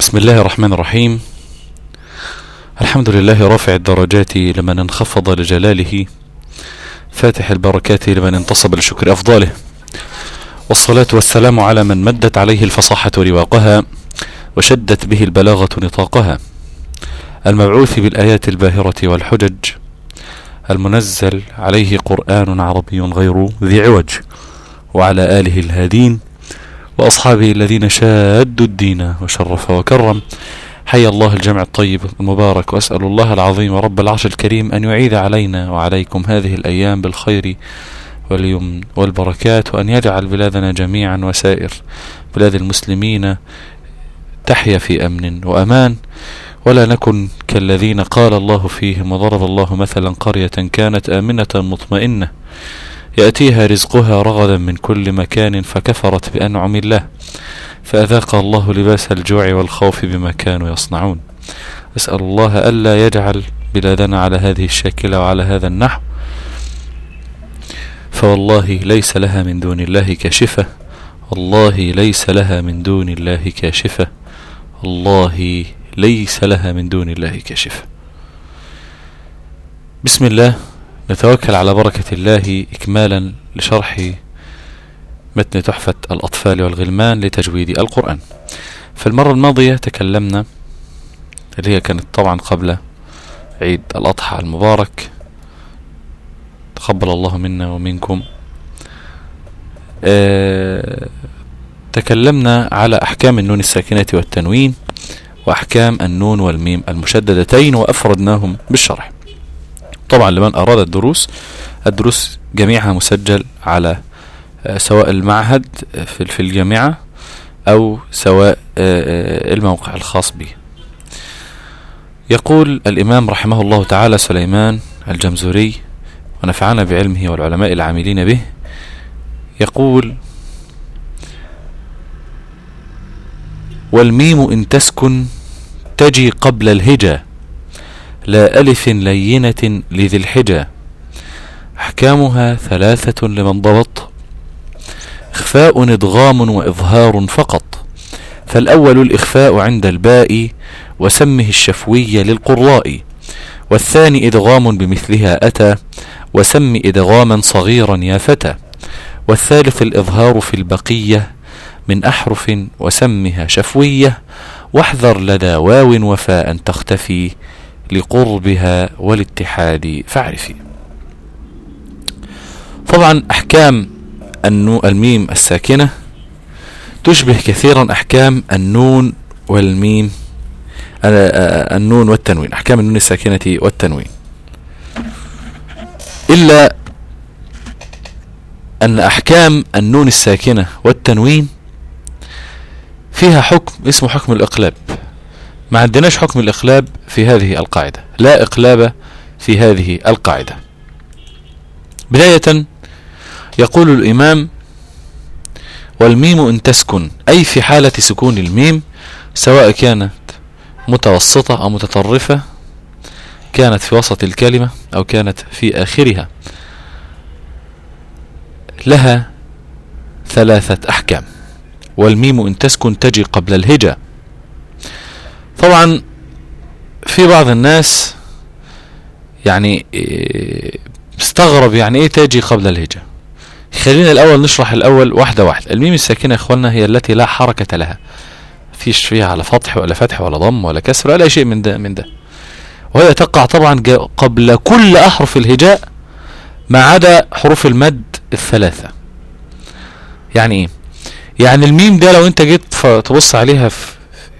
بسم الله الرحمن الرحيم. الحمد لله رافع الدرجات لمن انخفض لجلاله فاتح البركات لمن انتصب لشكر أفضاله. والصلاة والسلام على من مدت عليه الفصاحة رواقها وشدت به البلاغة نطاقها. المبعوث بالآيات الباهرة والحجج. المنزل عليه قرآن عربي غير ذي عوج. وعلى آله الهادين وأصحابه الذين شادوا الدين وشرف وكرم. حي الله الجمع الطيب المبارك وأسأل الله العظيم رب العرش الكريم أن يعيد علينا وعليكم هذه الأيام بالخير واليمن والبركات وأن يجعل بلادنا جميعا وسائر بلاد المسلمين تحيا في أمن وأمان. ولا نكن كالذين قال الله فيهم وضرب الله مثلا قرية كانت آمنة مطمئنة. يأتيها رزقها رغدا من كل مكان فكفرت بأنعم الله فأذاق الله لباس الجوع والخوف بما كانوا يصنعون. أسأل الله ألا يجعل بلادنا على هذه الشاكلة وعلى هذا النحو فوالله ليس لها من دون الله كاشفة والله ليس لها من دون الله كاشفة الله ليس لها من دون الله كاشفة. بسم الله. نتوكل على بركة الله إكمالا لشرح متن تحفة الأطفال والغلمان لتجويد القرآن. في المرة الماضية تكلمنا اللي هي كانت طبعا قبل عيد الأضحى المبارك تقبل الله منا ومنكم. أه تكلمنا على أحكام النون الساكنة والتنوين وأحكام النون والميم المشددتين وأفردناهم بالشرح. طبعا لمن أراد الدروس الدروس جميعها مسجل على سواء المعهد في الجامعة أو سواء الموقع الخاص به يقول الإمام رحمه الله تعالى سليمان الجمزوري ونفعنا بعلمه والعلماء العاملين به يقول والميم إن تسكن تجي قبل الهجا لا ألف لينة لذي الحجا. أحكامها ثلاثة لمن ضبط. إخفاء إدغام وإظهار فقط. فالأول الإخفاء عند الباء وسمه الشفوي للقراء. والثاني إدغام بمثلها أتى وسم إدغاما صغيرا يا فتى. والثالث الإظهار في البقية من أحرف وسمها شفوية. واحذر لدى واو وفاء تختفي. لقربها والاتحاد فاعرفي. طبعا أحكام النو الميم الساكنة تشبه كثيرا أحكام النون والميم النون والتنوين أحكام النون الساكنة والتنوين. إلا أن أحكام النون الساكنة والتنوين فيها حكم اسمه حكم الإقلاب. ما عندناش حكم الإقلاب في هذه القاعدة. لا إقلاب في هذه القاعدة. بداية يقول الإمام والميم إن تسكن أي في حالة سكون الميم سواء كانت متوسطة أو متطرفة كانت في وسط الكلمة أو كانت في آخرها لها ثلاثة أحكام. والميم إن تسكن تجي قبل الهجا طبعا في بعض الناس يعني استغرب يعني إيه تجي قبل الهجا خلينا الأول نشرح الأول واحدة واحدة. الميم الساكنة يا إخواننا هي التي لا حركة لها. فيش فيها على فتح ولا فتح ولا ضم ولا كسر ولا شيء من ده من ده. وهي تقع طبعا قبل كل أحرف الهجاء ما عدا حروف المد الثلاثة. يعني إيه؟ يعني الميم ده لو أنت جيت تبص عليها في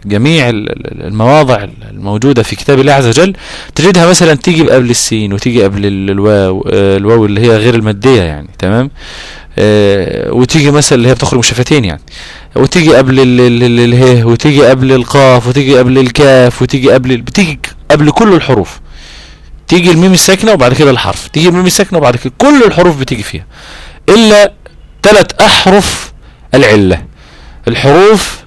جميع المواضع الموجودة في كتاب الله عز وجل تجدها مثلا تيجي قبل السين وتيجي قبل الواو الواو اللي هي غير المادية يعني تمام؟ آه وتيجي مثلا اللي هي بتخرج شفتين يعني وتيجي قبل اله وتيجي قبل القاف وتيجي قبل الكاف وتيجي قبل بتيجي قبل كل الحروف. تيجي الميم الساكنة وبعد كده الحرف. تيجي الميم الساكنة وبعد كده كل الحروف بتيجي فيها. إلا ثلاث أحرف العلة. الحروف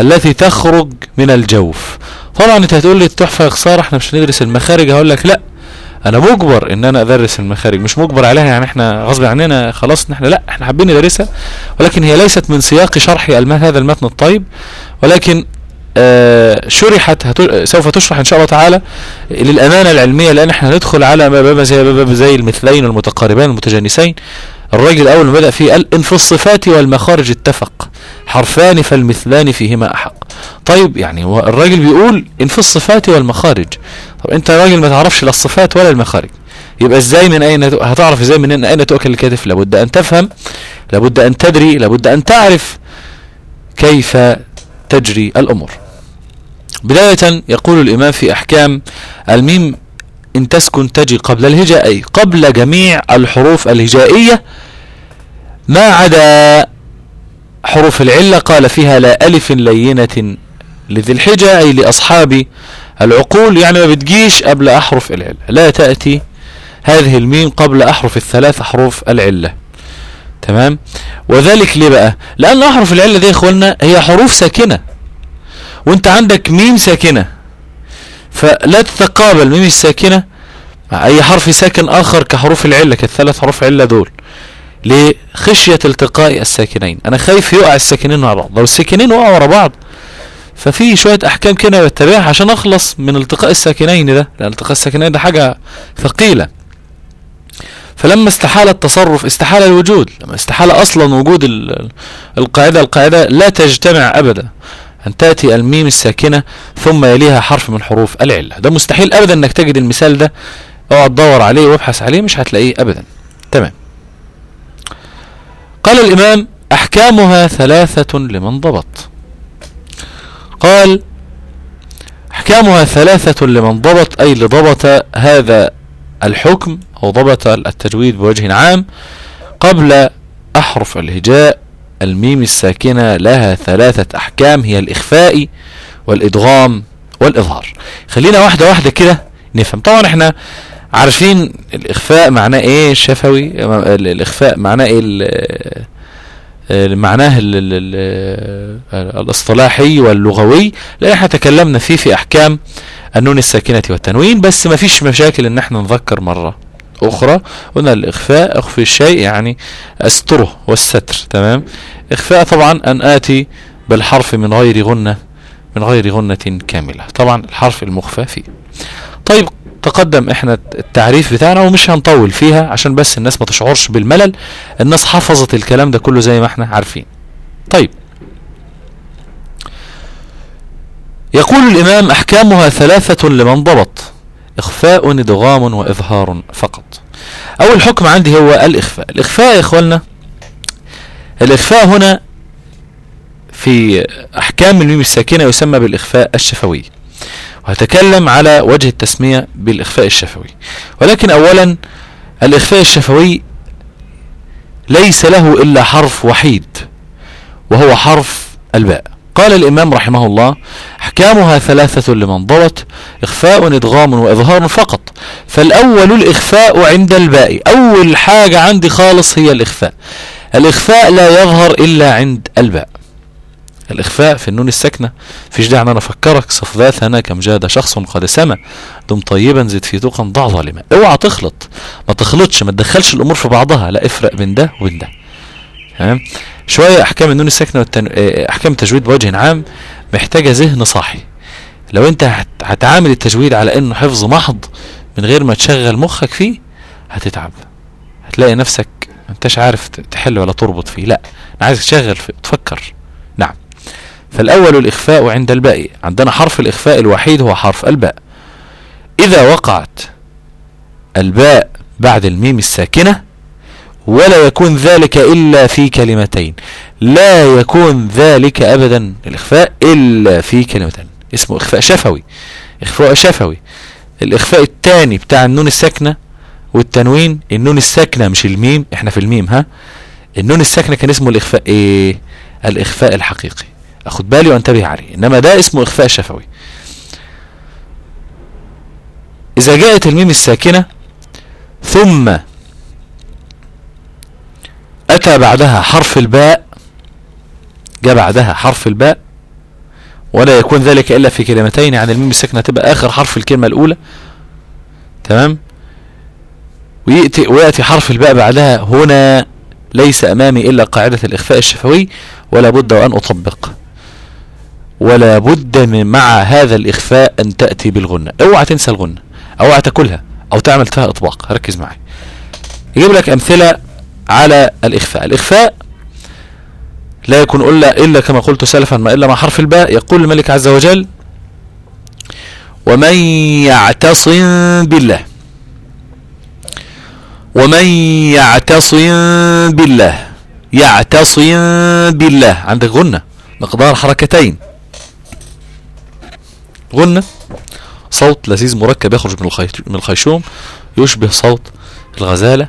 التي تخرج من الجوف. طبعا انت هتقول لي التحفة يا خسارة إحنا مش هندرس المخارج. هقول لك لا أنا مجبر إن أنا أدرس المخارج. مش مجبر عليها يعني إحنا غصب عننا خلاص ان إحنا لا إحنا حابين ندرسها. ولكن هي ليست من سياق شرح هذا المتن الطيب. ولكن آه، شرحت. سوف تشرح إن شاء الله تعالى للأمانة العلمية لأن إحنا هندخل على باب زي باب زي المثلين المتقاربين المتجانسين الراجل الأول بدأ فيه قال إن في الصفات والمخارج اتفق. حرفان فالمثلان فيهما أحق. طيب يعني الراجل بيقول إن في الصفات والمخارج. طب أنت راجل ما تعرفش لا الصفات ولا المخارج. يبقى إزاي من أين هتعرف إزاي من أين تؤكل الكتف؟ لابد أن تفهم لابد أن تدري لابد أن تعرف كيف تجري الأمور. بداية يقول الإمام في أحكام الميم إن تسكن تجي قبل الهجاء أي قبل جميع الحروف الهجائية. ما عدا حروف العلة قال فيها لا ألف لينة لذي الحجة أي لأصحاب العقول. يعني ما بتجيش قبل أحرف العلة. لا تأتي هذه الميم قبل أحرف الثلاث حروف العلة. تمام؟ وذلك ليه بقى؟ لأن أحرف العلة دي يا إخواننا هي حروف ساكنة. وأنت عندك ميم ساكنة. فلا تتقابل ميم الساكنة مع أي حرف ساكن آخر كحروف العلة كالثلاث حروف علة دول لخشية التقاء الساكنين. أنا خايف يقع الساكنين مع بعض. لو الساكنين وقعوا ورا بعض ففي شوية أحكام كده بتبعها عشان أخلص من التقاء الساكنين ده لأن التقاء الساكنين ده حاجة ثقيلة. فلما استحال التصرف استحال الوجود لما استحال أصلا وجود القاعدة القاعدة لا تجتمع ابدا. أن تأتي الميم الساكنة ثم يليها حرف من حروف العلة. ده مستحيل ابدا إنك تجد المثال ده اقعد دور عليه وابحث عليه مش هتلاقيه ابدا. تمام. قال الإمام أحكامها ثلاثة لمن ضبط. قال أحكامها ثلاثة لمن ضبط أي لضبط هذا الحكم أو ضبط التجويد بوجه عام قبل أحرف الهجاء الميم الساكنة لها ثلاثة أحكام هي الإخفاء والإدغام والإظهار. خلينا واحدة واحدة كده نفهم. طبعا إحنا عارفين الإخفاء معناه إيه الشفوي الإخفاء معناه إيه معناه ال ال ال الإصطلاحي واللغوي. لأن إحنا تكلمنا فيه في أحكام النون الساكنة والتنوين بس ما فيش مشاكل إن إحنا نذكر مرة. أخرى قلنا الإخفاء أخفي الشيء يعني استره والستر تمام؟ إخفاء طبعا أن آتي بالحرف من غير غنة من غير غنة كاملة طبعا الحرف المخفى فيه. طيب تقدم إحنا التعريف بتاعنا ومش هنطول فيها عشان بس الناس ما تشعرش بالملل الناس حفظت الكلام ده كله زي ما إحنا عارفين. طيب. يقول الإمام أحكامها ثلاثة لمن ضبط. إخفاء ادغام وإظهار فقط. أول حكم عندي هو الإخفاء. الإخفاء يا إخواننا الإخفاء هنا في أحكام الميم الساكنة يسمى بالإخفاء الشفوي وهتكلم على وجه التسمية بالإخفاء الشفوي. ولكن أولا الإخفاء الشفوي ليس له إلا حرف وحيد وهو حرف الباء. قال الإمام رحمه الله أحكامها ثلاثة لمن ضبط إخفاء إدغام وإظهار فقط. فالأول الإخفاء عند الباء. أول حاجة عندي خالص هي الإخفاء. الإخفاء لا يظهر إلا عند الباء. الإخفاء في النون الساكنة. فيش داعي أن أنا أفكرك. صف ذات هنا كم جاد شخص قد سما. دم طيبا زد في توقا ضع ظالما. اوعى تخلط. ما تخلطش ما تدخلش الأمور في بعضها. لا افرق بين ده وبين ده. تمام؟ شوية أحكام النون الساكنة والتن... آه، أحكام التجويد بوجه عام محتاجة ذهن صاحي. لو أنت هتعامل التجويد على إنه حفظ محض من غير ما تشغل مخك فيه هتتعب. هتلاقي نفسك ما أنتش عارف تحل ولا تربط فيه. لا أنا عايزك تشغل تفكر. نعم. فالأول الإخفاء عند الباء. عندنا حرف الإخفاء الوحيد هو حرف الباء. إذا وقعت الباء بعد الميم الساكنة ولا يكون ذلك إلا في كلمتين. لا يكون ذلك أبدا الإخفاء إلا في كلمتين. اسمه إخفاء شفوي. إخفاء شفوي. الإخفاء الثاني بتاع النون الساكنة والتنوين النون الساكنة مش الميم. إحنا في الميم ها؟ النون الساكنة كان اسمه الإخفاء إيه؟ الإخفاء الحقيقي. اخد بالي وأنتبه عليه. إنما ده اسمه إخفاء شفوي. إذا جاءت الميم الساكنة ثم أتى بعدها حرف الباء جاء بعدها حرف الباء ولا يكون ذلك إلا في كلمتين يعني الميم الساكنة تبقى آخر حرف الكلمة الأولى. تمام؟ ويأتي, ويأتي حرف الباء بعدها هنا ليس أمامي إلا قاعدة الإخفاء الشفوي ولا بد وان أطبق. ولا بد من مع هذا الإخفاء أن تأتي بالغنة. أوعى تنسى الغنة أوعى تأكلها أو تعمل فيها إطباق. ركز معي. يجيب لك أمثلة على الإخفاء. الإخفاء لا يكون إلا, إلا كما قلت سلفا ما إلا مع حرف الباء يقول الملك عز وجل ومن يعتصم بالله ومن يعتصم بالله يعتصم بالله. عندك غنة مقدار حركتين. غنة صوت لذيذ مركب يخرج من الخيشوم يشبه صوت الغزالة.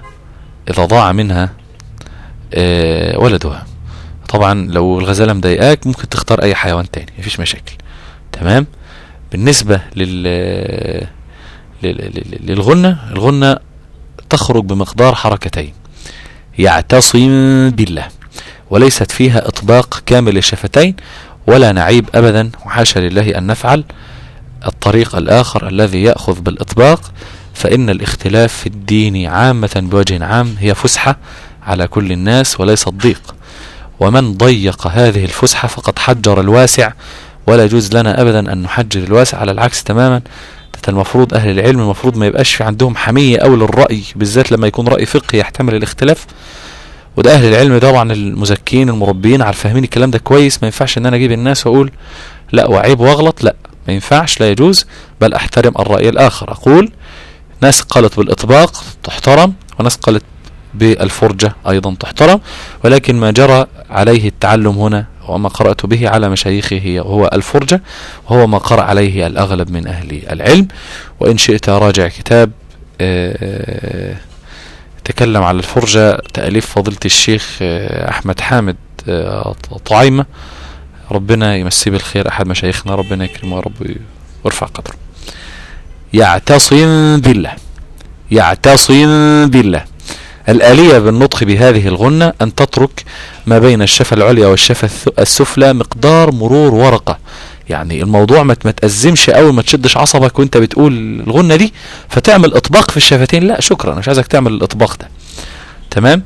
إذا ضاع منها آه، ولدها. طبعا لو الغزالة مضايقاك ممكن تختار أي حيوان تاني مفيش مشاكل. تمام؟ بالنسبة لل للغنة الغنة تخرج بمقدار حركتين. يعتصم بالله. وليست فيها إطباق كامل للشفتين ولا نعيب ابدا. وحاشا لله أن نفعل. الطريق الآخر الذي يأخذ بالإطباق فإن الاختلاف في الدين عامة بوجه عام هي فسحة على كل الناس وليس الضيق. ومن ضيق هذه الفسحة فقد حجر الواسع ولا يجوز لنا أبدا أن نحجر الواسع على العكس تماما. المفروض أهل العلم المفروض ما يبقاش في عندهم حمية أو للرأي بالذات لما يكون رأي فقهي يحتمل الاختلاف. وده أهل العلم طبعا المزكين المربين على فاهمين الكلام ده كويس. ما ينفعش إن أنا أجيب الناس وأقول لا وعيب وأغلط لا ما ينفعش لا يجوز بل أحترم الرأي الآخر. أقول ناس قالت بالإطباق تحترم وناس قالت بالفرجة أيضا تحترم ولكن ما جرى عليه التعلم هنا وما قرأت به على مشايخه هو الفرجة وهو ما قرأ عليه الأغلب من أهل العلم. وإن شئت راجع كتاب آه، تكلم على الفرجة تأليف فضيلة الشيخ آه، أحمد حامد آه، طعيمة. ربنا يمسيه بالخير أحد مشايخنا ربنا يكرمه رب ويرفع قدره. يعتصم بالله. يعتصم بالله. الآلية بالنطق بهذه الغنة أن تترك ما بين الشفة العليا والشفة السفلى مقدار مرور ورقة. يعني الموضوع ما تأزمش قوي ما تشدش عصبك وأنت بتقول الغنة دي فتعمل إطباق في الشفتين. لا شكرا مش عايزك تعمل الإطباق ده. تمام؟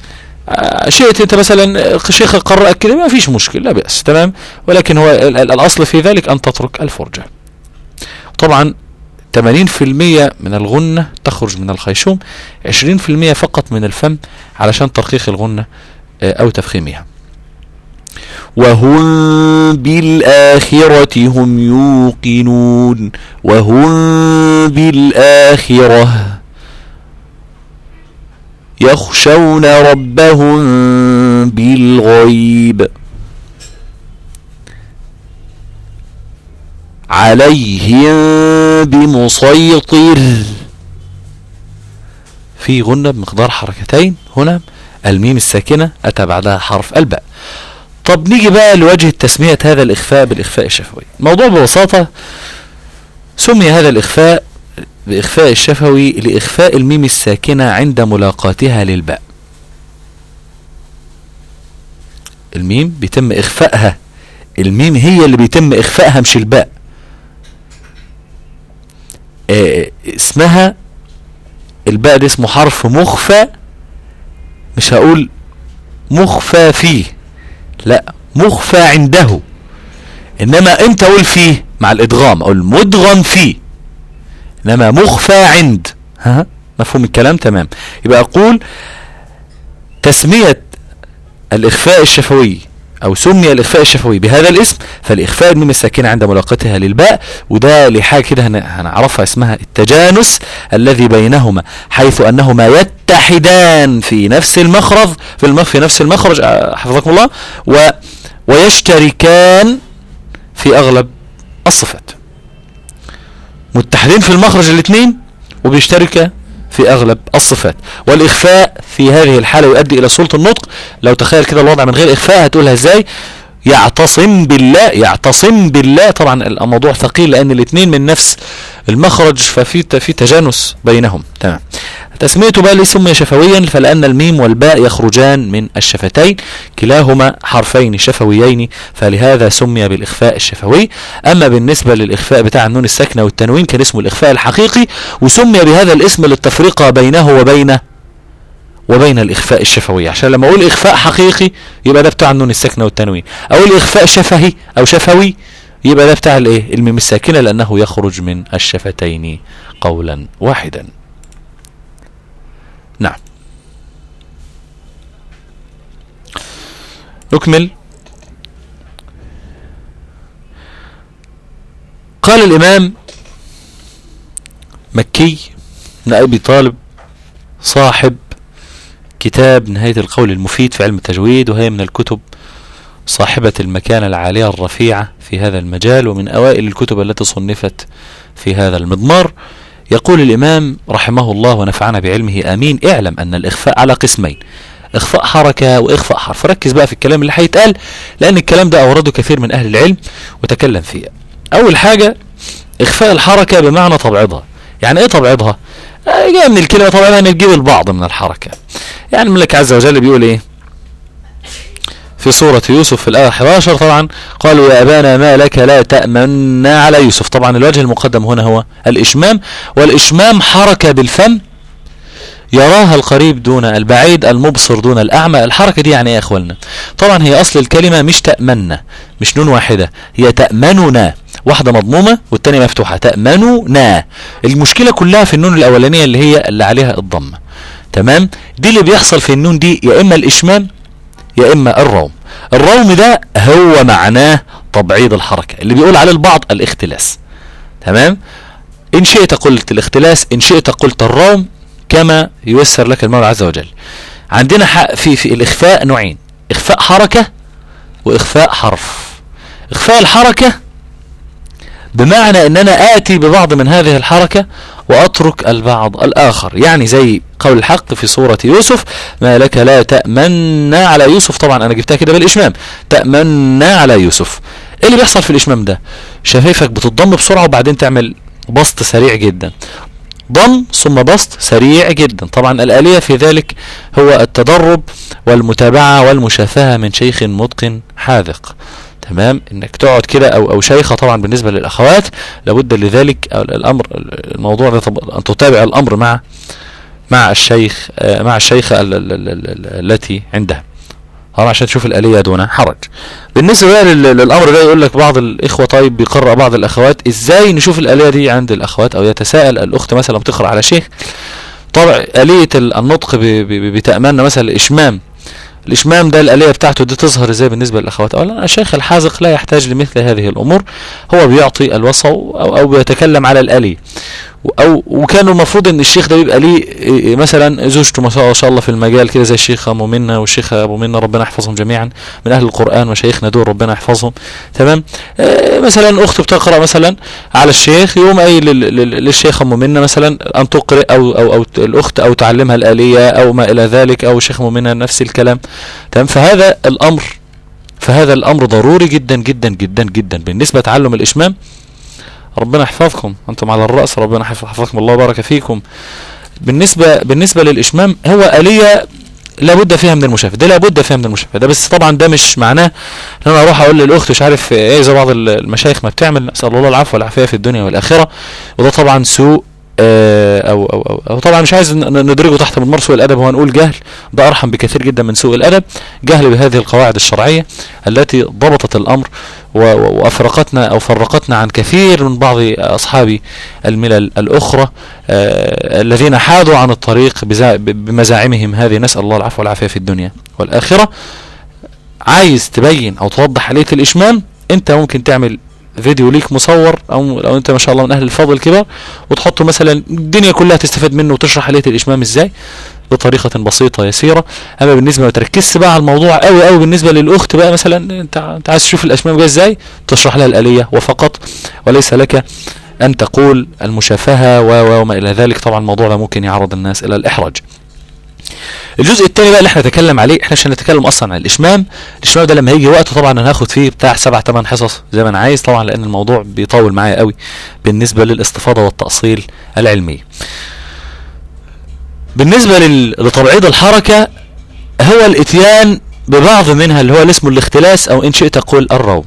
آه، شئت أنت مثلا شيخ قرأك كده ما فيش مشكلة لا بأس. تمام؟ ولكن هو الأصل في ذلك أن تترك الفرجة. طبعا 80% من الغنة تخرج من الخيشوم 20% فقط من الفم علشان ترقيق الغنة آه، أو تفخيمها. وهم بالآخرة هم يوقنون. وهم بالآخرة يخشون ربهم بالغيب. عليهم بمسيطر. في غنة بمقدار حركتين. هنا الميم الساكنة أتى بعدها حرف الباء. طب نيجي بقى لوجه تسمية هذا الإخفاء بالإخفاء الشفوي. الموضوع ببساطة سمي هذا الإخفاء بإخفاء الشفوي لإخفاء الميم الساكنة عند ملاقاتها للباء. الميم بيتم إخفائها الميم هي اللي بيتم إخفائها مش الباء. آه اسمها الباء ده اسمه حرف مخفى مش هقول مخفى فيه لا مخفى عنده. إنما إمتى أقول فيه مع الإدغام أو المدغم فيه. إنما مخفى عند. ها مفهوم الكلام؟ تمام. يبقى أقول تسمية الإخفاء الشفوي أو سمي الإخفاء الشفوي بهذا الاسم فالإخفاء الميم الساكنه عند ملاقاتها للباء وده لحاجة كده هنعرفها اسمها التجانس الذي بينهما حيث أنهما يتحدان في نفس المخرج في في نفس المخرج آه، حفظكم الله و ويشتركان في أغلب الصفات. متحدين في المخرج الاثنين وبيشتركا في أغلب الصفات. والإخفاء في هذه الحالة يؤدي إلى سلطة النطق. لو تخيل كده الوضع من غير إخفاء هتقولها إزاي؟ يعتصم بالله يعتصم بالله. طبعا الموضوع ثقيل لأن الاثنين من نفس المخرج ففي في تجانس بينهم. تمام. تسميته بقى لسمي شفويا فلأن الميم والباء يخرجان من الشفتين كلاهما حرفين شفويين فلهذا سمي بالإخفاء الشفوي. أما بالنسبة للإخفاء بتاع النون الساكنة والتنوين كان اسمه الإخفاء الحقيقي وسمي بهذا الاسم للتفرقة بينه وبين وبين الإخفاء الشفوي. عشان لما أقول إخفاء حقيقي يبقى ده بتاع النون الساكنة والتنوين. أقول إخفاء شفهي أو شفوي يبقى ده بتاع الإيه؟ الميم الساكنة لأنه يخرج من الشفتين قولا واحدا. نعم. نكمل قال الإمام مكي بن أبي طالب صاحب كتاب نهاية القول المفيد في علم التجويد وهي من الكتب صاحبة المكانة العالية الرفيعة في هذا المجال ومن أوائل الكتب التي صنفت في هذا المضمار. يقول الإمام رحمه الله ونفعنا بعلمه آمين اعلم أن الإخفاء على قسمين إخفاء حركة وإخفاء حرف. ركز بقى في الكلام اللي هيتقال لأن الكلام ده أورده كثير من أهل العلم وتكلم فيه. أول حاجة إخفاء الحركة بمعنى تبعيضها يعني إيه تبعيضها؟ آه، جاء من الكلمة طبعا يعني نجيب البعض من الحركة. يعني الملك عز وجل بيقول إيه؟ في سورة يوسف في الآية 11 طبعا قالوا يا أبانا ما لك لا تأمنا على يوسف. طبعا الوجه المقدم هنا هو الإشمام والإشمام حركة بالفم يراها القريب دون البعيد المبصر دون الأعمى. الحركة دي يعني إيه يا إخواننا؟ طبعا هي أصل الكلمة مش تأمنا مش نون واحدة هي تأمننا واحدة مضمومة والتانية مفتوحة تأمننا المشكلة كلها في النون الأولانية اللي هي اللي عليها الضمة تمام؟ دي اللي بيحصل في النون دي يا إما الإشمام يا إما الروم. الروم ده هو معناه تبعيض الحركة اللي بيقول عليه البعض الاختلاس. تمام؟ إن شئت قلت الاختلاس إن شئت قلت الروم كما ييسر لك المولى عز وجل. عندنا حق في في الإخفاء نوعين إخفاء حركة وإخفاء حرف. إخفاء الحركة بمعنى ان أنا آتي ببعض من هذه الحركة وأترك البعض الآخر. يعني زي قول الحق في سورة يوسف ما لك لا تأمنا على يوسف. طبعا أنا جبتها كده بالإشمام. تأمنا على يوسف. إيه اللي بيحصل في الإشمام ده؟ شفايفك بتضم بسرعة وبعدين تعمل بسط سريع جدا. ضم ثم بسط سريع جدا. طبعا الآلية في ذلك هو التدرب والمتابعة والمشافهة من شيخ متقن حاذق. تمام؟ إنك تقعد كده أو أو شيخة طبعا بالنسبة للأخوات لابد لذلك الأمر الموضوع ده أن تتابع الأمر مع مع الشيخ آه، مع الشيخة التي عندها طبعا عشان تشوف الآلية دون حرج. بالنسبة للأمر ده يقول لك بعض الإخوة طيب بيقرأ بعض الأخوات إزاي نشوف الآلية دي عند الأخوات؟ أو يتساءل الأخت مثلا بتقرأ على شيخ. طبعا آلية النطق بتأملنا مثلا الإشمام. الإشمام ده الآلية بتاعته دي تظهر إزاي بالنسبة للأخوات؟ أولا الشيخ الحاذق لا يحتاج لمثل هذه الأمور هو بيعطي الوصف أو, أو بيتكلم على الآلية. أو وكان المفروض إن الشيخ ده بيبقى ليه إيه، مثلا زوجته ما شاء الله في المجال كده زي الشيخ ابو منى والشيخ أبو منى ربنا يحفظهم جميعا من أهل القرآن وشيخنا دول ربنا يحفظهم. تمام؟ آه مثلا أخت بتقرأ مثلا على الشيخ يقوم قايل للشيخ أم منى مثلا أن تقرئ أو أو أو الأخت أو تعلمها الآلية أو ما إلى ذلك أو الشيخ أم منى نفس الكلام. تمام؟ فهذا الأمر فهذا الأمر ضروري جدا جدا جدا جدا بالنسبة لتعلم الإشمام. ربنا يحفظكم. أنتم على الرأس ربنا يحفظكم. الله وبارك فيكم. بالنسبة بالنسبة للإشمام هو آلية لابد فيها من المشافهة. ده لابد فيها من المشافهة. ده بس طبعا ده مش معناه إن أنا أروح أقول للأخت مش عارف إيه زي بعض المشايخ ما بتعمل نسأل الله العفو والعافية في الدنيا والآخرة. وده طبعا سوء أو, أو, أو, أو طبعا مش عايز ندرجه تحت مضمار سوء الأدب هو نقول جهل ده أرحم بكثير جدا من سوء الأدب جهل بهذه القواعد الشرعية التي ضبطت الأمر وأفرقتنا أو فرقتنا عن كثير من بعض أصحاب الملل الأخرى آه الذين حادوا عن الطريق بمزاعمهم هذه. نسأل الله العفو والعافية في الدنيا والآخرة. عايز تبين أو توضح عليه الإشمام؟ أنت ممكن تعمل فيديو ليك مصور أو لو أنت ما شاء الله من أهل الفضل كده وتحطه مثلا الدنيا كلها تستفاد منه وتشرح عليه الإشمام إزاي. بطريقة بسيطة يسيرة. أما بالنسبة ما تركزش بقى على الموضوع قوي قوي بالنسبة للأخت بقى مثلا أنت أنت عايز تشوف الإشمام جاية إزاي؟ تشرح لها الآلية وفقط. وليس لك أن تقول المشافهة وما إلى ذلك. طبعا الموضوع ده ممكن يعرض الناس إلى الإحراج. الجزء الثاني بقى اللي إحنا نتكلم عليه إحنا عشان نتكلم أصلا عن الإشمام. الإشمام ده لما يجي وقته طبعا أنا هاخد فيه بتاع سبع ثمان حصص زي ما أنا عايز طبعا لأن الموضوع بيطول معايا قوي بالنسبة للاستفاضة والتأصيل العلمي. بالنسبة لتبعيض الحركة هو الإتيان ببعض منها اللي هو اسمه الاختلاس أو إن شئت قل الروم.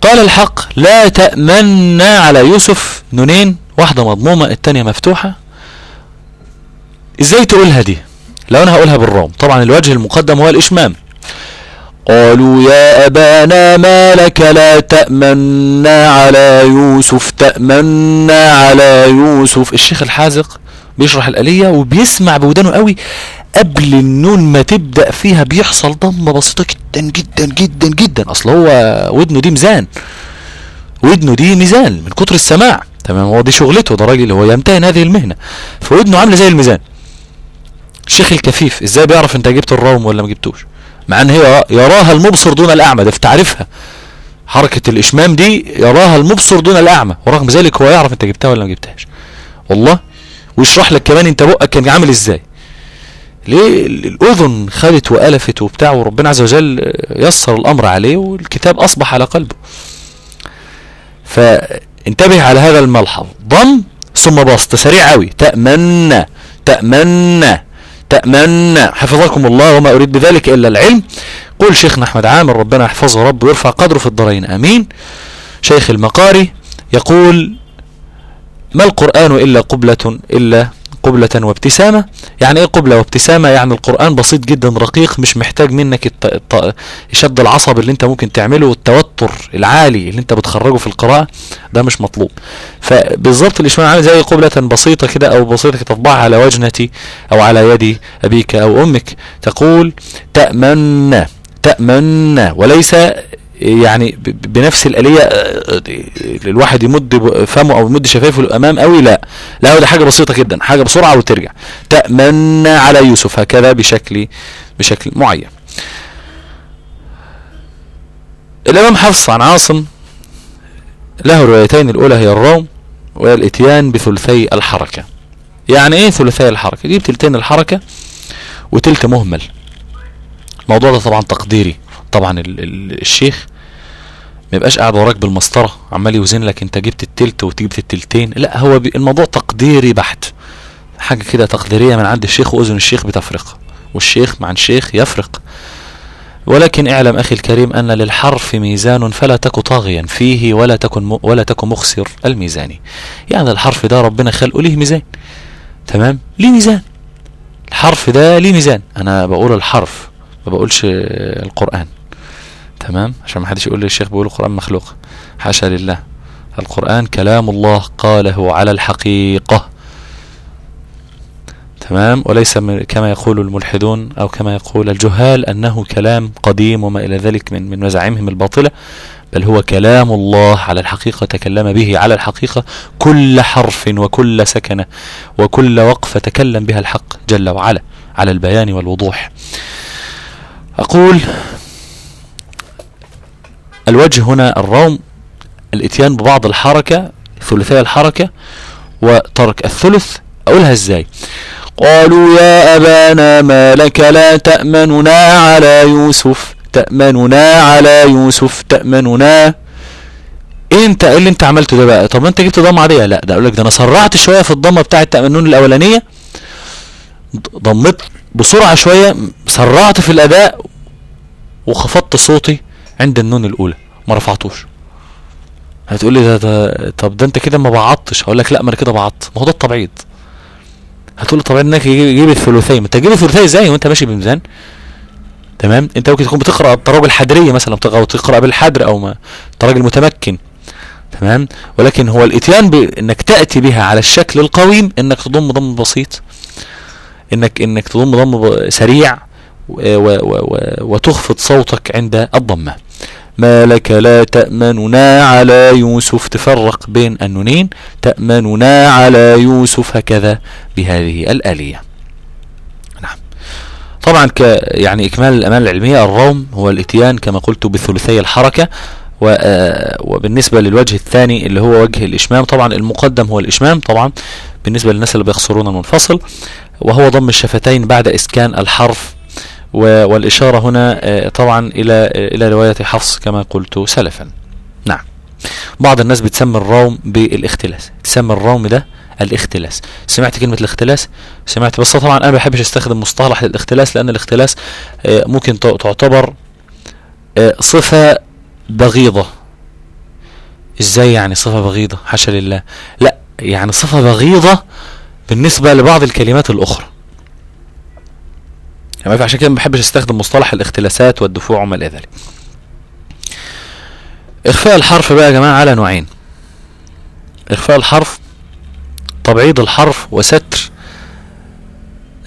قال الحق لا تأمنا على يوسف نونين واحدة مضمومة الثانية مفتوحة. إزاي تقولها دي؟ لو أنا هقولها بالروم. طبعا الوجه المقدم هو الإشمام. قالوا يا أبانا ما لك لا تأمنا على يوسف تأمنا على يوسف. الشيخ الحازق بيشرح الآلية وبيسمع بودانه قوي. قبل النون ما تبدأ فيها بيحصل ضمة بسيطة جدا جدا جدا جدا. أصل هو ودنه دي ميزان. ودنه دي ميزان من كتر السماع. تمام؟ هو دي شغلته ده راجل هو يمتهن هذه المهنة. فودنه عاملة زي الميزان. الشيخ الكفيف إزاي بيعرف أنت جبت الروم ولا ما جبتوش؟ مع إن هي يراها المبصر دون الأعمى ده في تعريفها. حركة الإشمام دي يراها المبصر دون الأعمى ورغم ذلك هو يعرف أنت جبتها ولا ما جبتهاش. والله ويشرح لك كمان أنت بقك كان عامل إزاي. ليه؟ الأذن خدت والفت وبتاع وربنا عز وجل يسر الأمر عليه والكتاب أصبح على قلبه. فانتبه على هذا الملحظ. ضم ثم بسط سريع قوي تأمنا تأمنا تأمنا حفظكم الله وما أريد بذلك إلا العلم. قول شيخنا أحمد عامر ربنا يحفظه رب ويرفع قدره في الدارين. أمين. شيخ المقاري يقول ما القرآن إلا قبلة إلا قبلة وابتسامة. يعني إيه قبلة وابتسامة؟ يعني القرآن بسيط جدا رقيق مش محتاج منك الت... الت... العصب اللي أنت ممكن تعمله والتوتر العالي اللي أنت بتخرجه في القراءة ده مش مطلوب. فبالظبط الاشمام عامل زي قبلة بسيطة كده أو بسيطة تطبعها على وجنتي أو على يد أبيك أو أمك تقول تأمنا تأمنا وليس يعني بنفس الآلية الواحد يمد فمه أو يمد شفايفه للامام قوي لا. لا ده حاجة بسيطة جدا حاجة بسرعة وترجع. تأمنا على يوسف هكذا بشكل بشكل معين. الإمام حفص عن عاصم له الروايتين الأولى هي الروم والاتيان بثلثي الحركة. يعني إيه ثلثي الحركة؟ دي بتلتين الحركة وتلت مهمل. الموضوع ده طبعا تقديري. طبعا ال ال الشيخ ما يبقاش قاعد وراك بالمسطرة عمال يوزن لك أنت جبت التلت وجبت التلتين. لا هو الموضوع تقديري بحت. حاجة كده تقديرية من عند الشيخ وأذن الشيخ بتفرق والشيخ مع الشيخ يفرق. ولكن اعلم أخي الكريم أن للحرف ميزان فلا تك طاغيا فيه ولا تكن ولا تكن مخسر الميزان. يعني الحرف ده ربنا خلقه ليه ميزان. تمام؟ ليه ميزان. الحرف ده ليه ميزان. أنا بقول الحرف ما بقولش القرآن. تمام؟ عشان ما حدش يقول لي الشيخ بيقول القرآن مخلوق. حاشا لله. القرآن كلام الله قاله على الحقيقة. تمام؟ وليس كما يقول الملحدون أو كما يقول الجهال أنه كلام قديم وما إلى ذلك من من مزاعمهم الباطلة بل هو كلام الله على الحقيقة تكلم به على الحقيقة كل حرف وكل سكنة وكل وقفة تكلم بها الحق جل وعلا على البيان والوضوح. أقول الوجه هنا الروم الإتيان ببعض الحركة ثلثي الحركة وترك الثلث. أقولها إزاي؟ قالوا يا أبانا ما لك لا تأمننا على يوسف تأمننا على يوسف تأمننا. إيه أنت إيه اللي أنت عملته ده بقى؟ طب أنت جبت ضمه عاديه لا ده أقول لك ده أنا سرعت شوية في الضمة بتاعه التأمنون الأولانية. ضمت بسرعة شوية سرعت في الأداء وخفضت صوتي. عند النون الأولى ما رفعتوش. هتقول لي ده, ده طب ده أنت كده ما بعضتش. هقول لك لا ما أنا كده بعضت. ما هو ده التبعيض. هتقول لي طبعا انك يجيب الثلثين. أنت تجيب الثلثين إزاي وأنت ماشي بميزان؟ تمام؟ أنت ممكن تكون بتقرأ التراجل الحدريه مثلا أو تقرأ بالحدر أو ما راجل متمكن تمام؟ ولكن هو الإتيان بإنك تأتي بها على الشكل القويم إنك تضم ضم بسيط. إنك إنك تضم ضم سريع وتخفض صوتك عند الضمة. ما لك لا تأمننا على يوسف تفرق بين النونين تأمننا على يوسف هكذا بهذه الآلية. نعم. طبعا ك يعني إكمال الأمانة العلمية الروم هو الإتيان كما قلت بثلثي الحركة وبالنسبة للوجه الثاني اللي هو وجه الإشمام طبعا المقدم هو الإشمام طبعا بالنسبة للناس اللي بيخسرون المنفصل وهو ضم الشفتين بعد إسكان الحرف والإشارة هنا طبعا إلى إلى رواية حفص كما قلت سلفا. نعم. بعض الناس بتسمي الروم بالإختلاس. تسمي الروم ده الإختلاس. سمعت كلمة الإختلاس؟ سمعت. بس طبعا أنا ما بحبش أستخدم مصطلح الاختلاس لأن الاختلاس ممكن تعتبر صفة بغيضة. إزاي يعني صفة بغيضة؟ حاشا لله. لا يعني صفة بغيضة بالنسبة لبعض الكلمات الأخرى. يعني عشان كده ما بحبش استخدم مصطلح الاختلاسات والدفوع وما إلى ذلك. إخفاء الحرف بقى يا جماعة على نوعين. إخفاء الحرف تبعيض الحرف وستر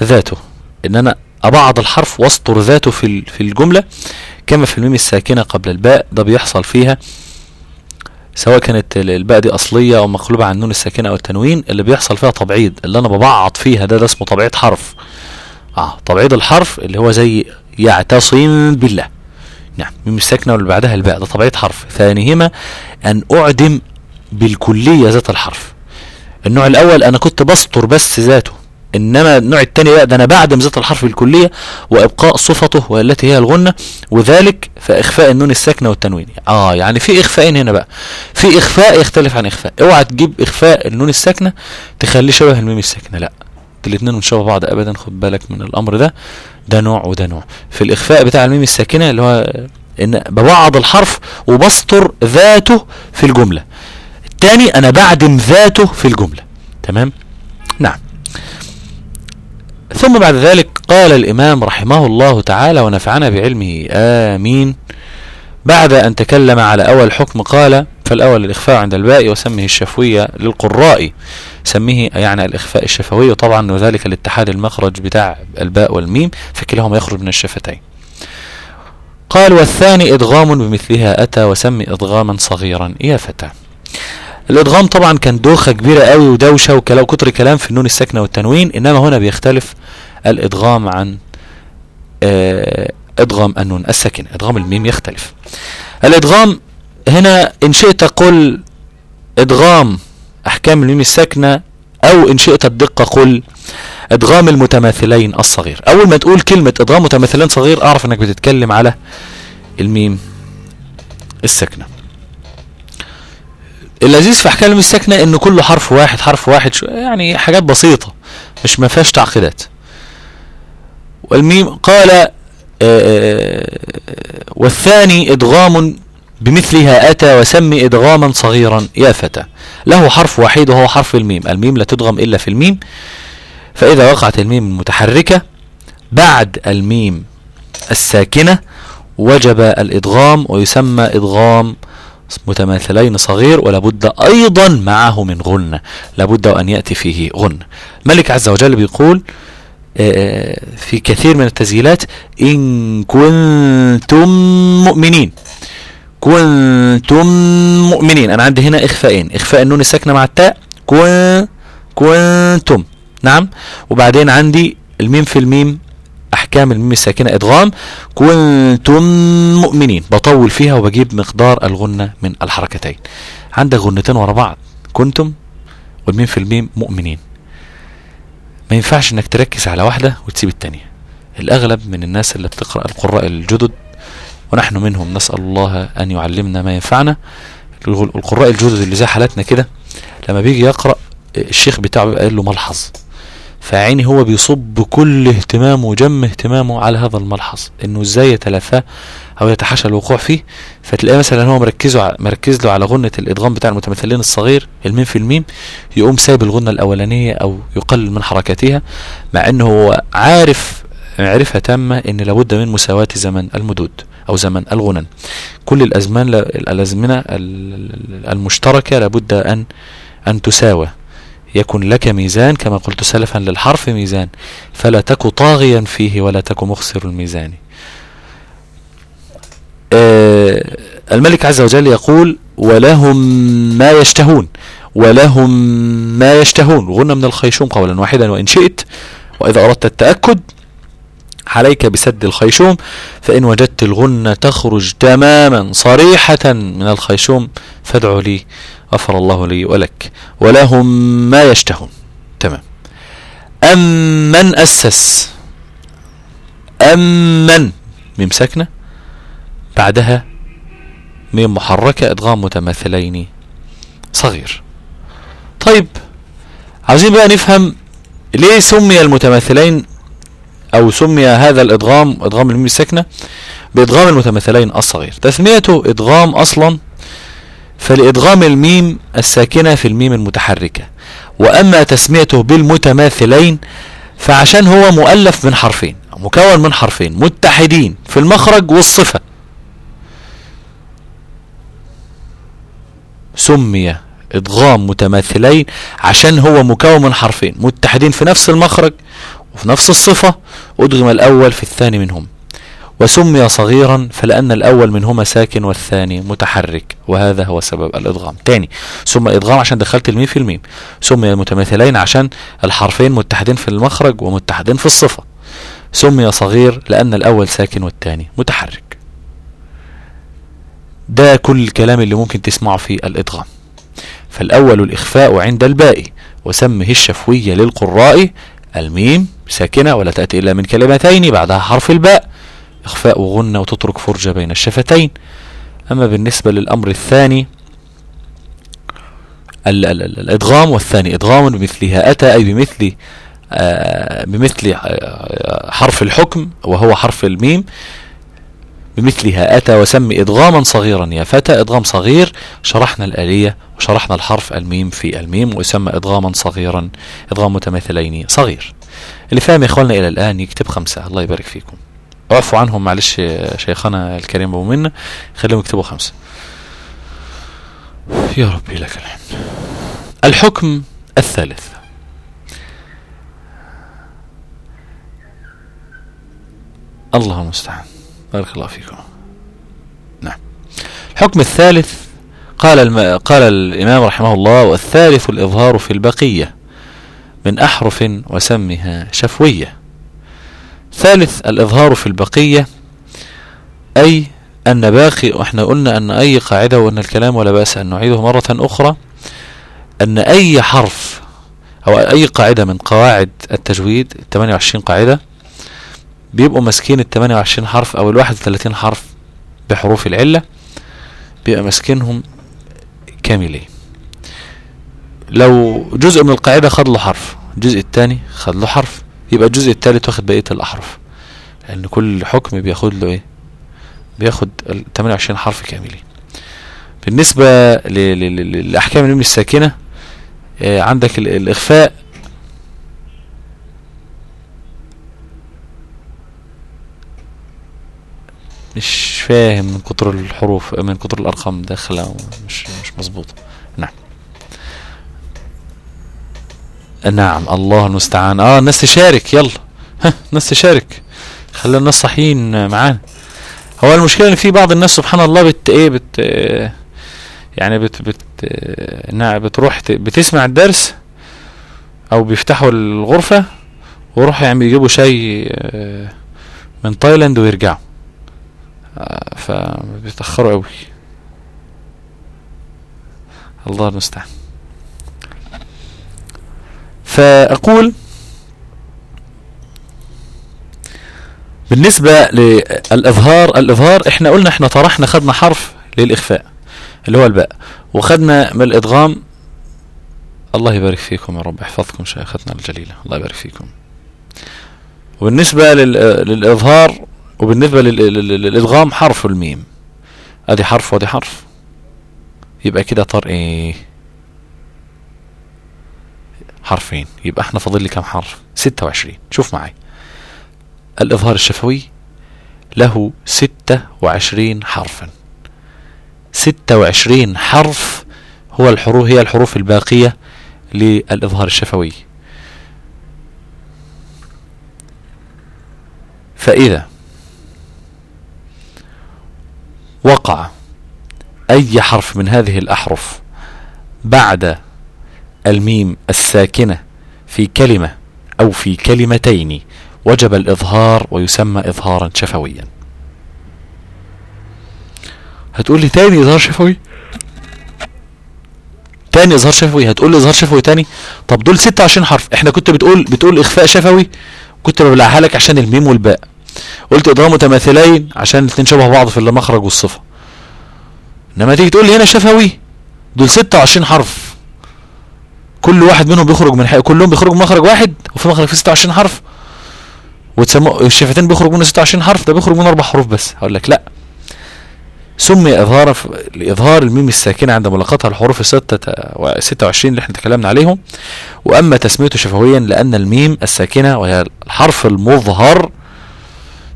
ذاته. إن أنا أبعض الحرف واستر ذاته في في الجملة كما في الميم الساكنة قبل الباء. ده بيحصل فيها سواء كانت الباء دي أصلية أو مقلوبة عن النون الساكنة أو التنوين اللي بيحصل فيها تبعيض اللي أنا ببعض فيها ده ده اسمه تبعيض حرف. آه تبعيض الحرف اللي هو زي يعتصم بالله. نعم ميم الساكنة واللي بعدها الباء ده تبعيض حرف. ثانيهما أن أعدم بالكلية ذات الحرف. النوع الأول أنا كنت بسطر بس ذاته. إنما النوع الثاني لا ده أنا بعدم ذات الحرف الكليه وإبقاء صفته والتي هي الغنة. وذلك فإخفاء النون الساكنة والتنوين. آه يعني في إخفاءين هنا بقى. في إخفاء يختلف عن إخفاء. أوعى تجيب إخفاء النون الساكنة تخليه شبه الميم الساكنة لا. الاثنين مش شبه بعض ابدا خد بالك من الأمر ده. ده نوع وده نوع. في الإخفاء بتاع الميم الساكنة اللي هو إن ببعض الحرف وبسطر ذاته في الجملة. الثاني أنا بعدم ذاته في الجملة. تمام؟ نعم. ثم بعد ذلك قال الإمام رحمه الله تعالى ونفعنا بعلمه. آمين. بعد أن تكلم على أول حكم قال فالأول الإخفاء عند الباء وسمه الشفوية للقراء. سميه يعني الإخفاء الشفوي طبعا وذلك لاتحاد المخرج بتاع الباء والميم فكلاهما يخرج من الشفتين. قال والثاني إدغام بمثلها أتى وسمي إدغاما صغيرا يا فتى. الإدغام طبعا كان دوخة كبيرة قوي ودوشة وكلام كتر كلام في النون الساكنة والتنوين إنما هنا بيختلف الإدغام عن آه إدغام النون الساكنة. إدغام الميم يختلف. الإدغام هنا إن شئت قل إدغام أحكام الميم الساكنة أو إن شئت الدقة قل إدغام المتماثلين الصغير. أول ما تقول كلمة إدغام متماثلين صغير أعرف إنك بتتكلم على الميم الساكنة. اللذيذ في أحكام الساكنة إن كل حرف واحد حرف واحد يعني حاجات بسيطة مش ما فيهاش تعقيدات. والميم قال آه، آآ آه، والثاني إدغام بمثلها أتى وسمي إدغاما صغيرا يا فتى. له حرف وحيد وهو حرف الميم. الميم لا تدغم إلا في الميم. فإذا وقعت الميم المتحركة بعد الميم الساكنة وجب الإدغام ويسمى إدغام متماثلين صغير ولابد أيضا معه من غنة. لابد أن يأتي فيه غنة. ملك عز وجل بيقول آه، آه، في كثير من التسجيلات إن كنتم مؤمنين. كنتم مؤمنين. أنا عندي هنا إخفاءين. إخفاء النون الساكنة مع التاء. كنتم. نعم. وبعدين عندي الميم في الميم أحكام الميم الساكنة إدغام. كنتم مؤمنين. بطول فيها وبجيب مقدار الغنة من الحركتين. عندك غنتين ورا بعض. كنتم والميم في الميم مؤمنين. ما ينفعش إنك تركز على واحدة وتسيب الثانية الأغلب من الناس اللي بتقرأ القراء الجدد ونحن منهم نسأل الله أن يعلمنا ما ينفعنا. القراء الجدد اللي زي حالاتنا كده لما بيجي يقرأ الشيخ بتاعه بيبقى قايل له ملحظ. فعيني هو بيصب كل اهتمامه وجم اهتمامه على هذا الملحظ إنه إزاي يتلافاه أو يتحاشى الوقوع فيه. فتلاقيه مثلا هو مركزه مركز له على غنة الإدغام بتاع المتمثلين الصغير الميم في الميم يقوم سايب الغنة الأولانية أو يقلل من حركاتها مع إنه هو عارف معرفة تامة إن لابد من مساواة زمن المدود أو زمن الغنن كل الأزمان الأزمنة المشتركة لابد ان أن تساوى. يكن لك ميزان كما قلت سلفا للحرف ميزان فلا تك طاغيا فيه ولا تك مخسر الميزان. آه الملك عز وجل يقول ولهم ما يشتهون ولهم ما يشتهون. غنى من الخيشوم قولا واحدا وإن شئت وإذا أردت التأكد عليك بسد الخيشوم فإن وجدت الغنة تخرج تماما صريحة من الخيشوم فادعوا لي غفر الله لي ولك ولهم ما يشتهون. تمام. أم من أسس؟ أم من؟ ساكنة. بعدها ميم محركة إدغام متماثلين. صغير. طيب عاوزين بقى نفهم ليه سمي المتماثلين أو سمي هذا الإدغام إدغام الميم الساكنة بإدغام المتماثلين الصغير. تسميته إدغام أصلا فلإدغام الميم الساكنة في الميم المتحركة. وأما تسميته بالمتماثلين فعشان هو مؤلف من حرفين مكون من حرفين متحدين في المخرج والصفة. سمي إدغام متماثلين عشان هو مكون من حرفين متحدين في نفس المخرج وفي نفس الصفة أدغم الأول في الثاني منهم وسمي صغيرا فلأن الأول منهما ساكن والثاني متحرك وهذا هو سبب الإدغام. تاني سمي إدغام عشان دخلت الميم في الميم سمي المتماثلين عشان الحرفين متحدين في المخرج ومتحدين في الصفة. سمي صغير لأن الأول ساكن والثاني متحرك. ده كل الكلام اللي ممكن تسمعه في الإدغام. فالأول الإخفاء عند الباء وسمه الشفوية للقراء الميم ساكنة ولا تأتي إلا من كلمتين بعدها حرف الباء. إخفاء وغنة وتترك فرجة بين الشفتين. أما بالنسبة للأمر الثاني ال ال ال الإدغام والثاني إدغام بمثلها أتى أي بمثل آه بمثل آه حرف الحكم وهو حرف الميم. بمثلها أتى وسمي إدغاما صغيرا. يا فتى إدغام صغير. شرحنا الآلية وشرحنا الحرف الميم في الميم ويسمى إدغاما صغيرا. إدغام متماثلين صغير. اللي فاهم يا إخواننا إلى الآن يكتب خمسة. الله يبارك فيكم. اعفوا عنهم معلش شيخنا الكريم أبو منا خليهم يكتبوا خمسة. يا ربي لك الحمد. الحكم الثالث. الله المستعان بارك الله فيكم. نعم. الحكم الثالث قال الم... قال الإمام رحمه الله والثالث الإظهار في البقية من أحرف وسمها شفوية. ثالث الإظهار في البقية أي أن باقي وإحنا قلنا أن أي قاعدة وأن الكلام ولا بأس أن نعيده مرة أخرى أن أي حرف أو أي قاعدة من قواعد التجويد 28 قاعدة بيبقوا ماسكين ال 28 حرف أو ال 31 حرف بحروف العلة بيبقى ماسكينهم كاملين. لو جزء من القاعدة خد له حرف الجزء الثاني خد له حرف يبقى الجزء الثالث واخد بقية الأحرف. لأن كل حكم بياخد له إيه؟ بياخد 28 حرف كاملين. بالنسبة للأحكام الميم الساكنة آه عندك الإخفاء مش فاهم من كتر الحروف من كتر الأرقام داخلة مش مش مظبوطة نعم. نعم الله المستعان. آه الناس تشارك يلا. ها الناس تشارك. خلي الناس صحيين معانا. هو المشكلة إن في بعض الناس سبحان الله بت إيه بت يعني بت بت بتروح بتسمع الدرس أو بيفتحوا الغرفة ويروحوا يعني يجيبوا شاي من تايلاند ويرجعوا. فبيتأخروا قوي الله المستعان. فأقول بالنسبة للإظهار الإظهار إحنا قلنا إحنا طرحنا خدنا حرف للإخفاء اللي هو الباء وخدنا من الإدغام الله يبارك فيكم يا رب يحفظكم شيختنا الجليلة الله يبارك فيكم. وبالنسبة للإظهار وبالنسبة للإدغام حرف الميم. ادي حرف وادي حرف. يبقى كده طار إيه؟ حرفين. يبقى إحنا فاضل لي كام حرف؟ 26 شوف معي. الإظهار الشفوي له 26 حرفا. 26 حرف هو الحروف هي الحروف الباقية للإظهار الشفوي. فإذا وقع أي حرف من هذه الأحرف بعد الميم الساكنة في كلمة أو في كلمتين وجب الإظهار ويسمى إظهارا شفويا. هتقول لي تاني إظهار شفوي؟ تاني إظهار شفوي؟ هتقول لي إظهار شفوي تاني؟ طب دول 26 حرف. إحنا كنت بتقول بتقول إخفاء شفوي؟ كنت ببلعها لك عشان الميم والباء. قلت إضغام متماثلين عشان الاثنين شبه بعض في المخرج والصفة انما تيجي تقول لي هنا شفوي دول 26 حرف. كل واحد منهم بيخرج من حق كلهم بيخرجوا من مخرج واحد وفي مخرج فيه 26 حرف. وتسموا الشفتين بيخرج منه 26 حرف ده بيخرج منه أربع حروف بس. هقول لك لا. سمي إظهار لإظهار الميم الساكنة عند ملاقاتها الحروف الستة و 26 اللي إحنا تكلمنا عليهم. وأما تسميته شفويا لأن الميم الساكنة وهي الحرف المظهر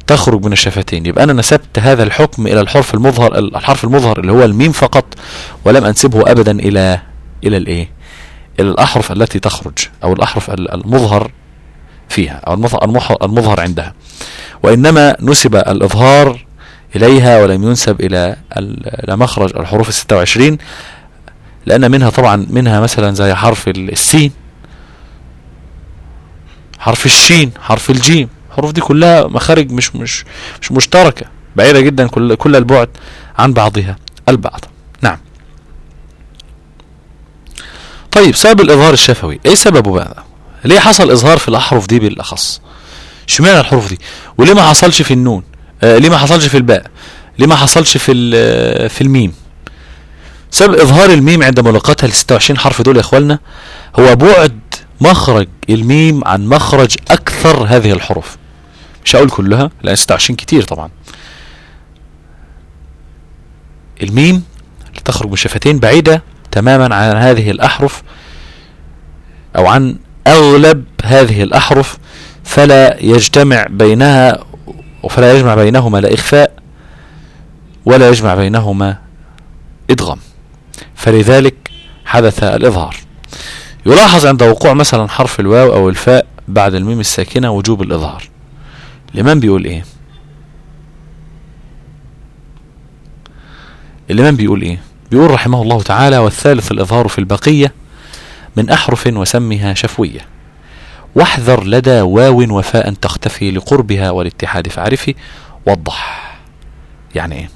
تخرج من الشفتين. يبقى أنا نسبت هذا الحكم إلى الحرف المظهر الحرف المظهر اللي هو الميم فقط ولم أنسبه أبدا إلى إلى الإيه؟ إلى الأحرف التي تخرج أو الأحرف المظهر فيها أو المظهر عندها. وإنما نسب الإظهار إليها ولم ينسب إلى مخرج الحروف الستة وعشرين لأن منها طبعا منها مثلا زي حرف السين حرف الشين حرف الجيم. الحروف دي كلها مخارج مش مش مش مشتركة بعيدة جدا كل كل البعد عن بعضها البعض. نعم. طيب سبب الإظهار الشفوي. إيه سببه بقى؟ ليه حصل إظهار في الأحرف دي بالأخص؟ اشمعنى الحروف دي؟ وليه ما حصلش في النون؟ آه ليه ما حصلش في الباء؟ ليه ما حصلش في آه، في الميم؟ سبب إظهار الميم عند ملاقاتها ل 26 حرف دول يا إخوالنا هو بعد مخرج الميم عن مخرج أكثر هذه الحروف. مش هقول كلها لأن 26 كتير طبعا. الميم اللي تخرج من الشفتين بعيدة تماما عن هذه الأحرف أو عن أغلب هذه الأحرف فلا يجتمع بينها وفلا يجمع بينهما لا إخفاء ولا يجمع بينهما إدغام. فلذلك حدث الإظهار. يلاحظ عند وقوع مثلا حرف الواو أو الفاء بعد الميم الساكنة وجوب الإظهار. الإمام بيقول إيه؟ الإمام بيقول إيه؟ بيقول رحمه الله تعالى والثالث الإظهار في البقية من أحرف وسمها شفوية. واحذر لدى واو وفاء تختفي لقربها والاتحاد فاعرفي. وضح. يعني إيه؟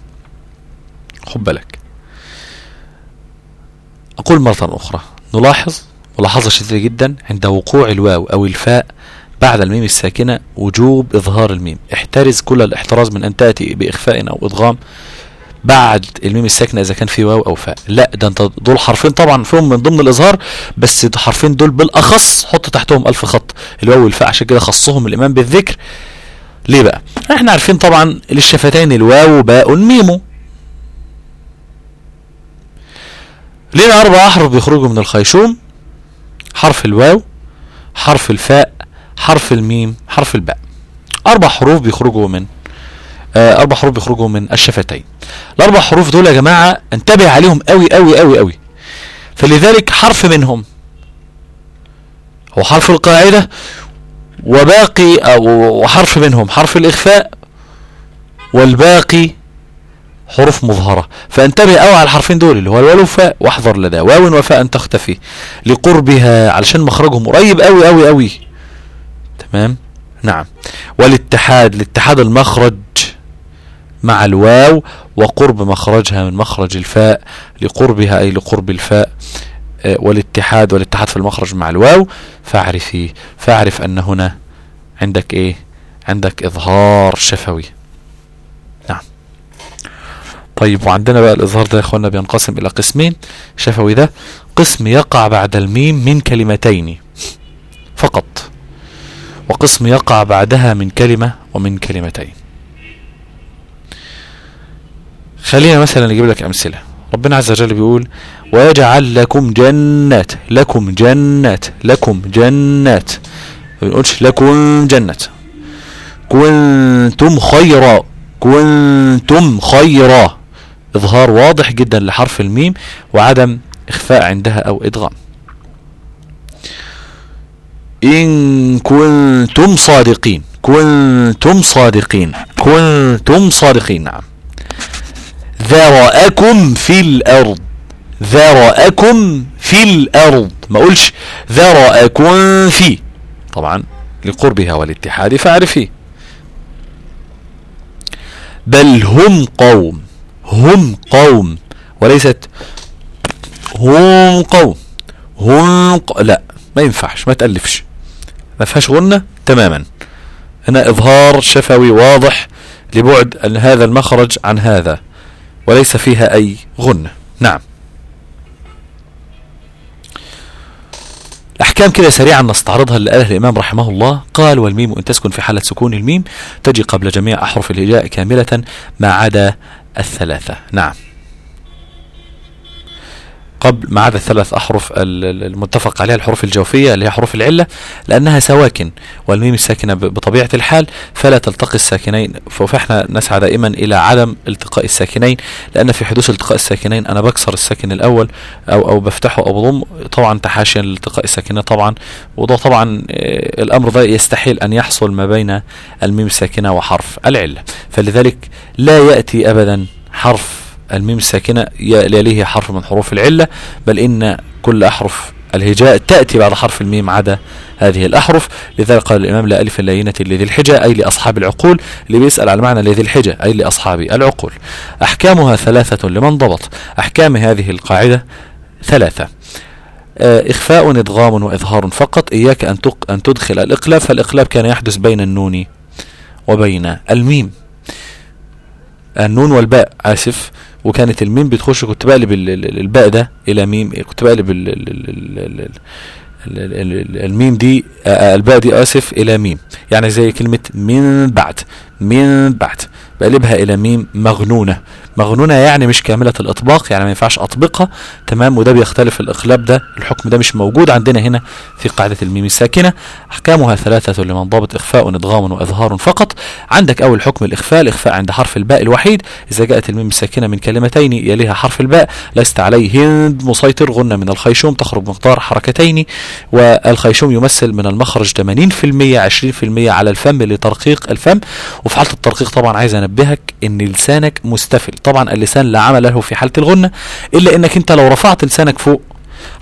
خد بالك. أقول مرة أخرى. نلاحظ ملاحظة شديدة جدا عند وقوع الواو أو الفاء بعد الميم الساكنة وجوب إظهار الميم. احترز كل الاحتراز من أن تأتي بإخفاء أو إضغام بعد الميم الساكنة إذا كان في واو أو فاء. لا ده أنت دول حرفين طبعا فيهم من ضمن الإظهار بس الحرفين دول بالأخص حط تحتهم ألف خط. الواو والفاء عشان كده خصهم الإمام بالذكر. ليه بقى؟ إحنا عارفين طبعا للشفتين الواو باء ميمو لنا أربع أحرف بيخرجوا من الخيشوم؟ حرف الواو حرف الفاء حرف الميم حرف الباء. أربع حروف بيخرجوا من آه، أربع حروف بيخرجوا من الشفتين. الأربع حروف دول يا جماعة انتبه عليهم قوي قوي قوي قوي فلذلك حرف منهم. هو حرف القاعدة وباقي أو حرف منهم حرف الإخفاء والباقي حروف مظهرة. فانتبه قوي على الحرفين دول اللي هو الواو والفاء واحذر لدى واو وفاء تختفي لقربها علشان مخرجهم قريب قوي قوي قوي تمام؟ نعم. والاتحاد الاتحاد المخرج مع الواو وقرب مخرجها من مخرج الفاء لقربها أي لقرب الفاء آه، والاتحاد والاتحاد في المخرج مع الواو. فاعرفي فاعرف أن هنا عندك إيه؟ عندك إظهار شفوي. نعم. طيب وعندنا بقى الإظهار ده يا إخوانا بينقسم إلى قسمين. شفوي ده قسم يقع بعد الميم من كلمتين فقط. وقسم يقع بعدها من كلمة ومن كلمتين. خلينا مثلا نجيب لك أمثلة. ربنا عز وجل بيقول ويجعل لكم جنات لكم جنات لكم جنات. ما بنقولش لكم جنة. كنتم خيرا كنتم خيرا. إظهار واضح جدا لحرف الميم وعدم إخفاء عندها أو إدغام. إن كنتم صادقين. كنتم صادقين. كنتم صادقين. نعم. ذرأكم في الأرض. ذرأكم في الأرض. ما أقولش ذرأكم في. طبعا لقربها والاتحاد فاعرفي بل هم قوم. هم قوم. وليست هم قوم. هم ق... لا ما ينفعش ما تألفش. ما فيهاش غنة تماما. هنا إظهار شفوي واضح لبعد هذا المخرج عن هذا وليس فيها أي غنة. نعم. أحكام كده سريعا نستعرضها اللي الإمام رحمه الله. قال والميم إن تسكن في حالة سكون الميم تجي قبل جميع أحرف الهجاء كاملة ما عدا الثلاثة. نعم. قبل ما عدا الثلاث أحرف المتفق عليها الحروف الجوفية اللي هي حروف العلة لأنها سواكن والميم الساكنة بطبيعة الحال فلا تلتقي الساكنين. فاحنا نسعى دائما إلى عدم التقاء الساكنين لأن في حدوث التقاء الساكنين أنا بكسر الساكن الأول أو أو بفتحه أو بضم طبعا تحاشيا لالتقاء الساكنين طبعا. وده طبعا آه، الأمر ده يستحيل أن يحصل ما بين الميم الساكنة وحرف العلة. فلذلك لا يأتي أبدا حرف الميم الساكنة يليه حرف من حروف العلة بل إن كل أحرف الهجاء تأتي بعد حرف الميم عدا هذه الأحرف. لذلك قال الإمام لا ألف اللينة لذي الحجة أي لأصحاب العقول. اللي بيسأل على معنى لذي الحجة أي لأصحاب العقول. أحكامها ثلاثة لمن ضبط؟ أحكام هذه القاعدة ثلاثة. آه، إخفاء إدغام وإظهار فقط. إياك أن أن تدخل الإقلاب فالإقلاب كان يحدث بين النون وبين الميم. النون والباء آسف وكانت الميم بتخش كنت بقلب الباء ده إلى ميم كنت بقلب الميم دي الباء دي اسف إلى ميم يعني زي كلمة من بعد من بعد بقلبها إلى ميم مغنونة. مغنونة يعني مش كاملة الإطباق يعني ما ينفعش أطبقها. تمام؟ وده بيختلف الإقلاب ده. الحكم ده مش موجود عندنا هنا في قاعدة الميم الساكنة. أحكامها ثلاثة لمن ضابط إخفاء إدغام وإظهار فقط. عندك أول حكم الإخفاء. الإخفاء عند حرف الباء الوحيد. إذا جاءت الميم الساكنة من كلمتين يليها حرف الباء. لست عليه هند مسيطر. غنة من الخيشوم. تخرج مقدار حركتين. والخيشوم يمثل من المخرج 80% 20% على الفم لترقيق الفم. وفي حالة الترقيق طبعا عايز أنبهك إن لسانك مستفل. طبعا اللسان لا عمل له في حالة الغنة إلا إنك أنت لو رفعت لسانك فوق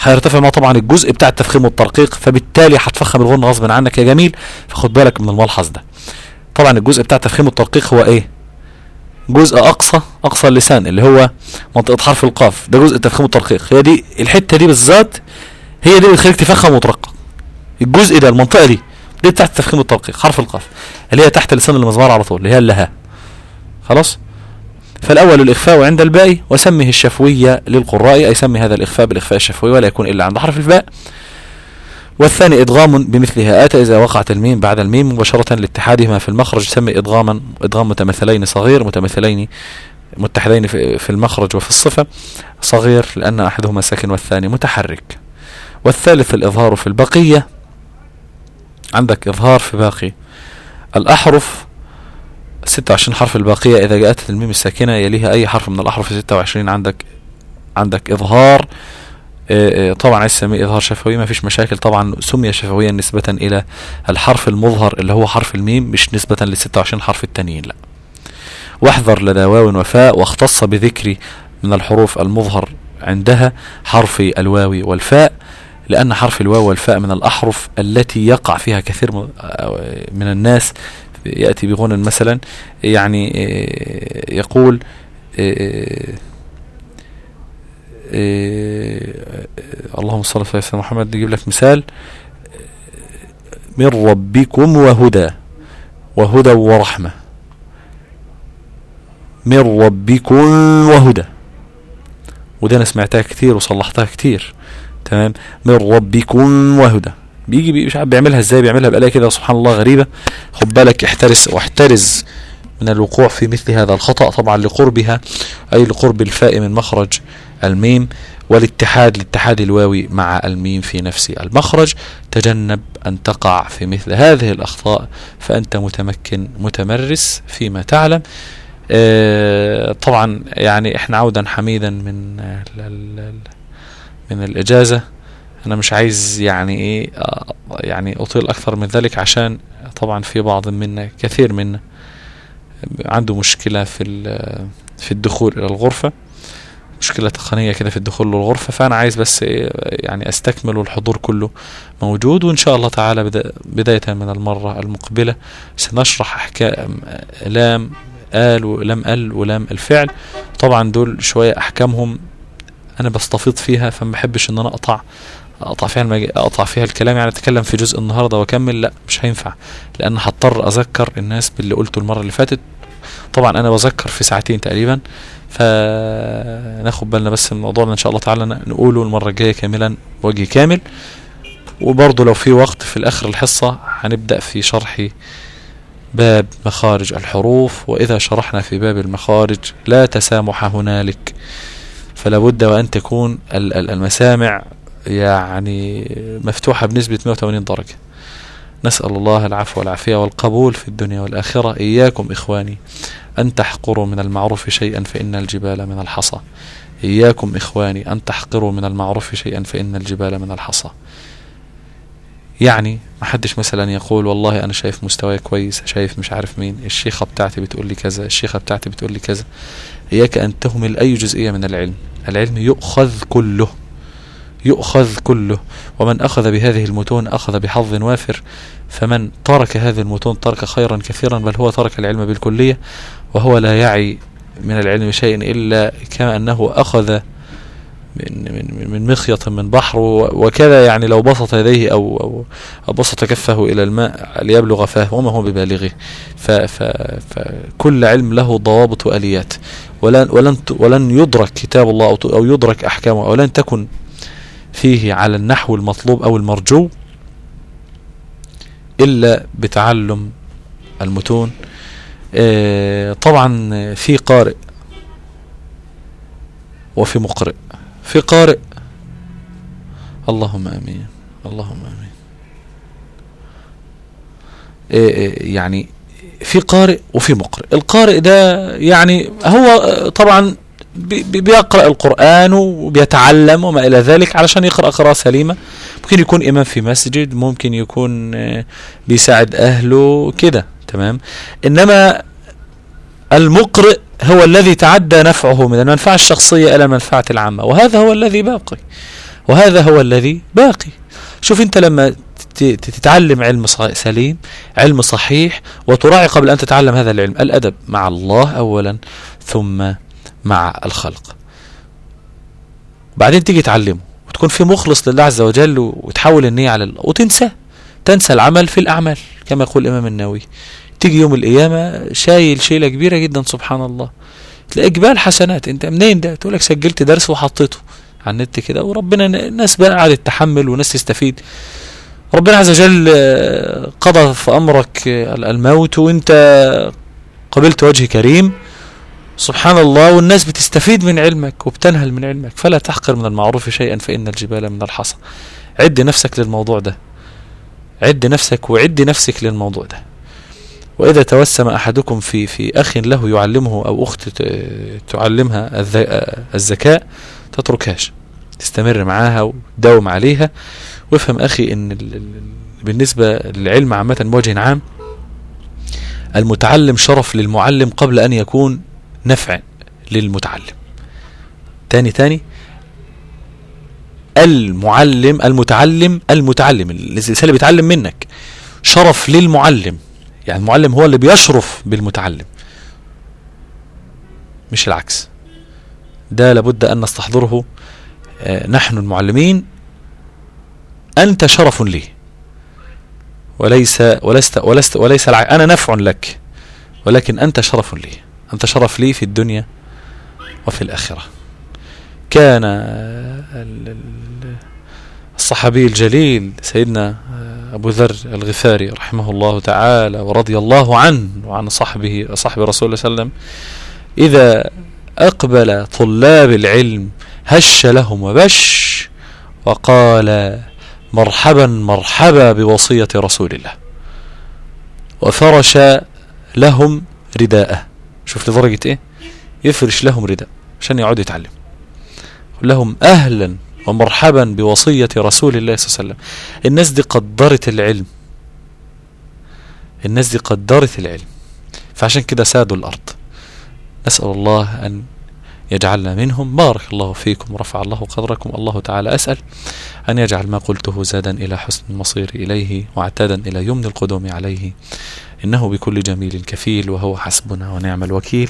هيرتفع معه طبعا الجزء بتاع التفخيم والترقيق فبالتالي هتفخم الغنة غصب عنك يا جميل. فخد بالك من الملحظ ده. طبعا الجزء بتاع التفخيم والترقيق هو إيه؟ جزء أقصى أقصى اللسان اللي هو منطقة حرف القاف. ده جزء التفخيم والترقيق. هي دي الحتة دي بالذات هي دي اللي بتخليك تفخم وترقق. الجزء ده المنطقة دي دي بتاعت التفخيم والترقيق حرف القاف اللي هي تحت اللسان المزمار على طول اللي هي اللها. خلاص؟ فالأول الإخفاء عند الباء وسمه الشفوية للقراء أي سمي هذا الإخفاء بالإخفاء الشفوي ولا يكون إلا عند حرف الباء. والثاني إدغام بمثلها. آتى إذا وقعت الميم بعد الميم مباشرة لاتحادهما في المخرج. سمي إدغاما إدغام متمثلين صغير متمثلين متحدين في المخرج وفي الصفة. صغير لأن أحدهما ساكن والثاني متحرك. والثالث الإظهار في البقية. عندك إظهار في باقي الأحرف. 26 حرف الباقية. إذا جاءت الميم الساكنة يليها أي حرف من الأحرف 26 عندك عندك إظهار. آه، آه، طبعا عايز تسميه إظهار شفوي. ما فيش مشاكل. طبعا سمي شفويا نسبة إلى الحرف المظهر اللي هو حرف الميم مش نسبة لل 26 حرف التانيين لا. واحذر لدى واو وفاء واختص بذكر من الحروف المظهر عندها حرف الواو والفاء لأن حرف الواو والفاء من الأحرف التي يقع فيها كثير من الناس يأتي بغنى مثلا يعني آه، يقول آه، آه، اللهم صل على سيدنا محمد نجيب لك مثال من ربكم وهدى وهدى ورحمة. من ربكم وهدى. وده أنا سمعتها كتير وصلحتها كتير تمام؟ من ربكم وهدى. بيجي مش عارف بيعملها إزاي بيعملها بقى كده سبحان الله غريبة. خد بالك احترس واحترز من الوقوع في مثل هذا الخطأ طبعا لقربها أي لقرب الفاء من مخرج الميم والاتحاد لاتحاد الواوي مع الميم في نفس المخرج. تجنب أن تقع في مثل هذه الأخطاء فأنت متمكن متمرس فيما تعلم. آه طبعا يعني إحنا عودا حميدا من من الإجازة. أنا مش عايز يعني إيه آه، يعني أطيل أكثر من ذلك عشان طبعا في بعض منا كثير منا عنده مشكلة في في الدخول إلى الغرفة مشكلة تقنية كده في الدخول للغرفة فأنا عايز بس إيه، يعني أستكمل والحضور كله موجود وإن شاء الله تعالى بداية من المرة المقبلة سنشرح أحكام لام آل ولام ال ولام الفعل. طبعا دول شوية أحكامهم أنا بستفيض فيها فما بحبش إن أنا أقطع أقطع فيها المج... أقطع فيها الكلام يعني أتكلم في جزء النهارده وأكمل لا مش هينفع لأن هضطر أذكر الناس باللي قلته المرة اللي فاتت. طبعا أنا بذكر في ساعتين تقريبا فناخد بالنا بس من الموضوع إن شاء الله تعالى نقوله المرة الجاية كاملا وجه كامل. وبرضه لو في وقت في الآخر الحصة هنبدأ في شرح باب مخارج الحروف وإذا شرحنا في باب المخارج لا تسامح هنالك. فلا بد وأن تكون المسامع يعني مفتوحة بنسبة 180 درجة. نسأل الله العفو والعافية والقبول في الدنيا والآخرة. إياكم إخواني أن تحقروا من المعروف شيئا فإن الجبال من الحصى. إياكم إخواني أن تحقروا من المعروف شيئا فإن الجبال من الحصى. يعني ما حدش مثلا يقول والله أنا شايف مستواي كويس شايف مش عارف مين الشيخة بتاعتي بتقول لي كذا الشيخة بتاعتي بتقول لي كذا. إياك أن تهمل أي جزئية من العلم. العلم يؤخذ كله. يؤخذ كله ومن أخذ بهذه المتون أخذ بحظ وافر فمن ترك هذه المتون ترك خيرا كثيرا بل هو ترك العلم بالكلية وهو لا يعي من العلم شيء إلا كما أنه أخذ من من من مخيط من بحر وكذا يعني لو بسط يديه أو, أو, أو بسط كفه إلى الماء ليبلغ فاه وما هو ببالغه. فكل علم له ضوابط وآليات. ولن, ولن, ولن يدرك كتاب الله أو يدرك أحكامه أو لن تكن فيه على النحو المطلوب أو المرجو إلا بتعلم المتون. آه، طبعا في قارئ وفي مقرئ. في قارئ. اللهم آمين. اللهم آمين. آه، آه، يعني في قارئ وفي مقرئ. القارئ ده يعني هو طبعا بيقرأ القرآن وبيتعلم وما إلى ذلك علشان يقرأ قراءة سليمة. ممكن يكون إمام في مسجد ممكن يكون بيساعد أهله كده تمام؟ إنما المقرئ هو الذي تعدى نفعه من المنفعة الشخصية إلى المنفعة العامة وهذا هو الذي باقي. وهذا هو الذي باقي. شوف أنت لما تتعلم علم سليم علم صحيح وتراعي قبل أن تتعلم هذا العلم الأدب مع الله أولا ثم مع الخلق. بعدين تيجي تعلمه وتكون في مخلص لله عز وجل وتحول النية على الله وتنسى تنسى العمل في الأعمال كما يقول الإمام النووي. تيجي يوم القيامة شايل شيلة كبيرة جدا سبحان الله. تلاقي جبال حسنات. أنت منين ده؟ تقول لك سجلت درس وحطيته على النت كده. وربنا الناس بقى قاعدة تحمل وناس تستفيد. ربنا عز وجل آه، قضى في أمرك الموت. وأنت قبلت وجه كريم. سبحان الله والناس بتستفيد من علمك وبتنهل من علمك. فلا تحقر من المعروف شيئا فإن الجبال من الحصى. عد نفسك للموضوع ده. عد نفسك وعد نفسك للموضوع ده. وإذا توسم أحدكم في في أخ له يعلمه أو أخت تعلمها الذكاء تتركهاش. تستمر معاها وداوم عليها. وافهم أخي أن بالنسبة للعلم عامة بوجه عام المتعلم شرف للمعلم قبل أن يكون نفع للمتعلم. تاني تاني المعلم المتعلم المتعلم الإنسان اللي بيتعلم منك شرف للمعلم. يعني المعلم هو اللي بيشرف بالمتعلم مش العكس. ده لابد أن نستحضره. آه، نحن المعلمين أنت شرف لي. وليس ولست ولست وليس أنا نفع لك ولكن أنت شرف لي. أنت شرف لي في الدنيا وفي الآخرة. كان الصحابي الجليل سيدنا أبو ذر الغفاري رحمه الله تعالى ورضي الله عنه وعن صحبه صحب رسول الله صلى الله عليه وسلم إذا أقبل طلاب العلم هش لهم وبش وقال مرحبا مرحبا بوصية رسول الله. وفرش لهم رداءه. شوف لدرجة إيه؟ يفرش لهم رداء عشان يقعدوا يتعلم لهم أهلا ومرحبا بوصية رسول الله صلى الله عليه وسلم. الناس دي قدرت العلم. الناس دي قدرت العلم. فعشان كده سادوا الأرض. نسأل الله أن يجعلنا منهم. بارك الله فيكم ورفع الله قدركم. الله تعالى أسأل أن يجعل ما قلته زادا إلى حسن المصير إليه واعتادا إلى يمن القدوم عليه. إنه بكل جميل كفيل وهو حسبنا ونعم الوكيل.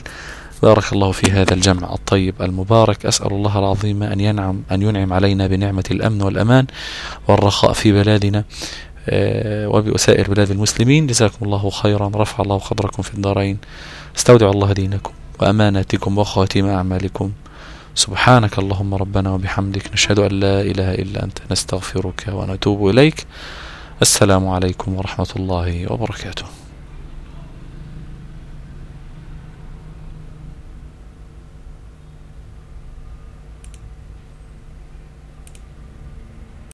بارك الله في هذا الجمع الطيب المبارك. أسأل الله العظيم أن ينعم أن ينعم علينا بنعمة الأمن والأمان والرخاء في بلادنا آه، وبسائر بلاد المسلمين. جزاكم الله خيرا. رفع الله قدركم في الدارين. استودع الله دينكم وأماناتكم وخواتيم أعمالكم. سبحانك اللهم ربنا وبحمدك. نشهد أن لا إله إلا أنت. نستغفرك ونتوب إليك. السلام عليكم ورحمة الله وبركاته.